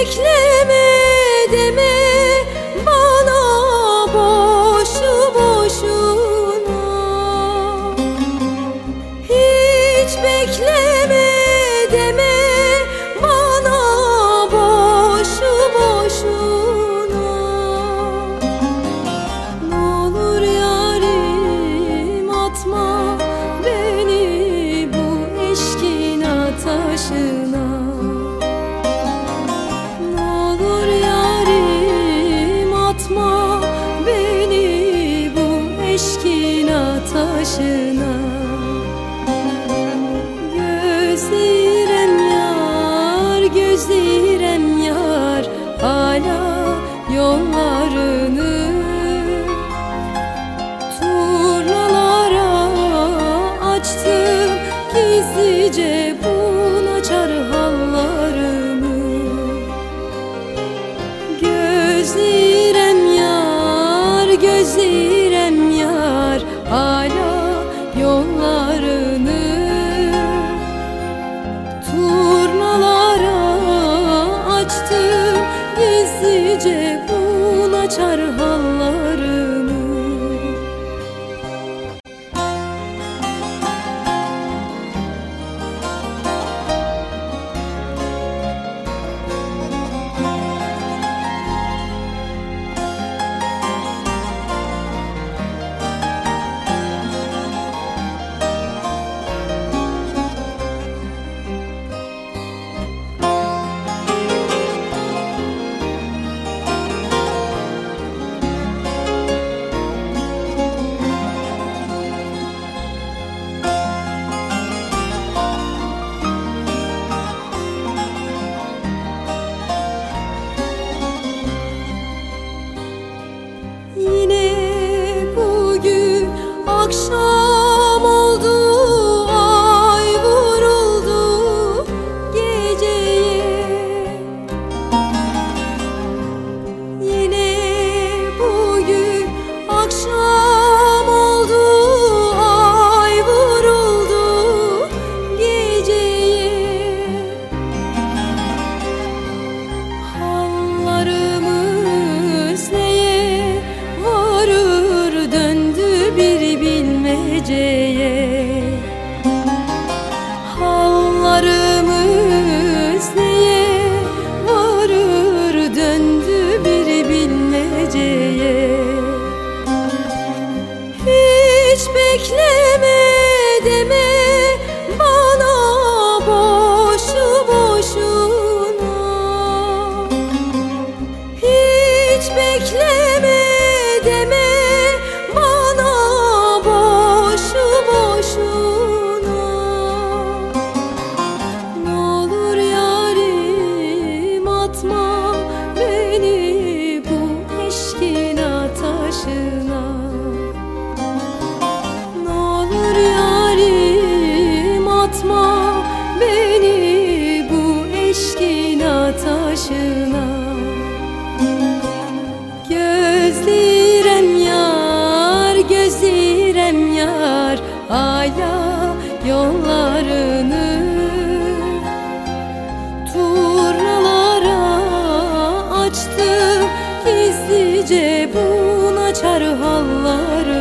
bekle. başına akşam başına. Gözlirem yar, gözlirem yar Hala yollarını Turnalara açtı gizlice buna çar halları